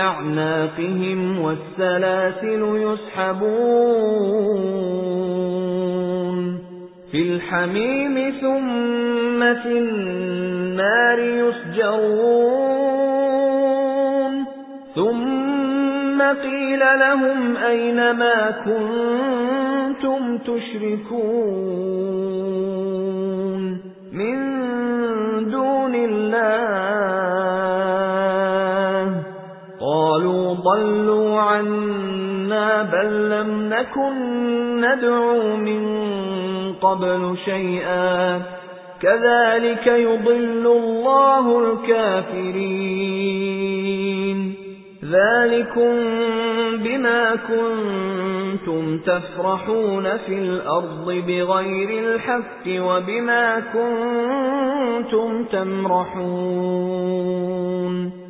أَعْنَاقِهِمْ وَالسَّلَاسِلُ يُسْحَبُونَ فِي الْحَمِيمِ ثُمَّ فِي النَّارِ يُسْجَرُونَ ثُمَّ قِيلَ لَهُمْ أَيْنَ مَا كُنتُمْ تُشْرِكُونَ قَالُوا ضَلُّوا عَنَّا بَل لَّمْ نَكُن نَّدْعُو مِن قَبْلُ شَيْئًا. كَذَلِكَ يُضِلُّ اللَّهُ الْكَافِرِينَ. ذَلِكُمْ بِمَا كُنتُمْ تَفْرَحُونَ فِي الْأَرْضِ بِغَيْرِ الْحَقِّ وَبِمَا كُنتُمْ تَمْرَحُونَ.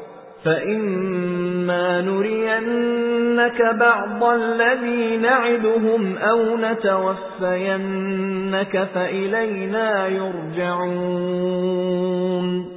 فَإِمَّا نُرِيَنَّكَ بَعْضَ الَّذِي نَعِدُهُمْ أَوْ نَتَوَفَّيَنَّكَ فَإِلَيْنَا يُرْجَعُونَ